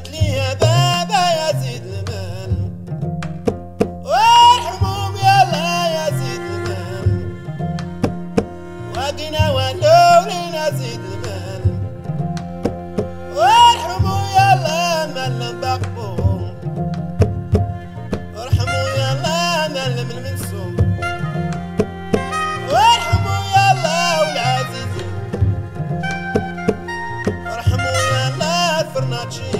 جات لي يا بابا يا زيد المال. وارحمهم يلا يا زيد المال. وادينا ونولينا زيد المال. وارحموا يلا من بقبوهم وارحموا يلا من من منسوم وارحموا يلا والعزيزين فرناتشي.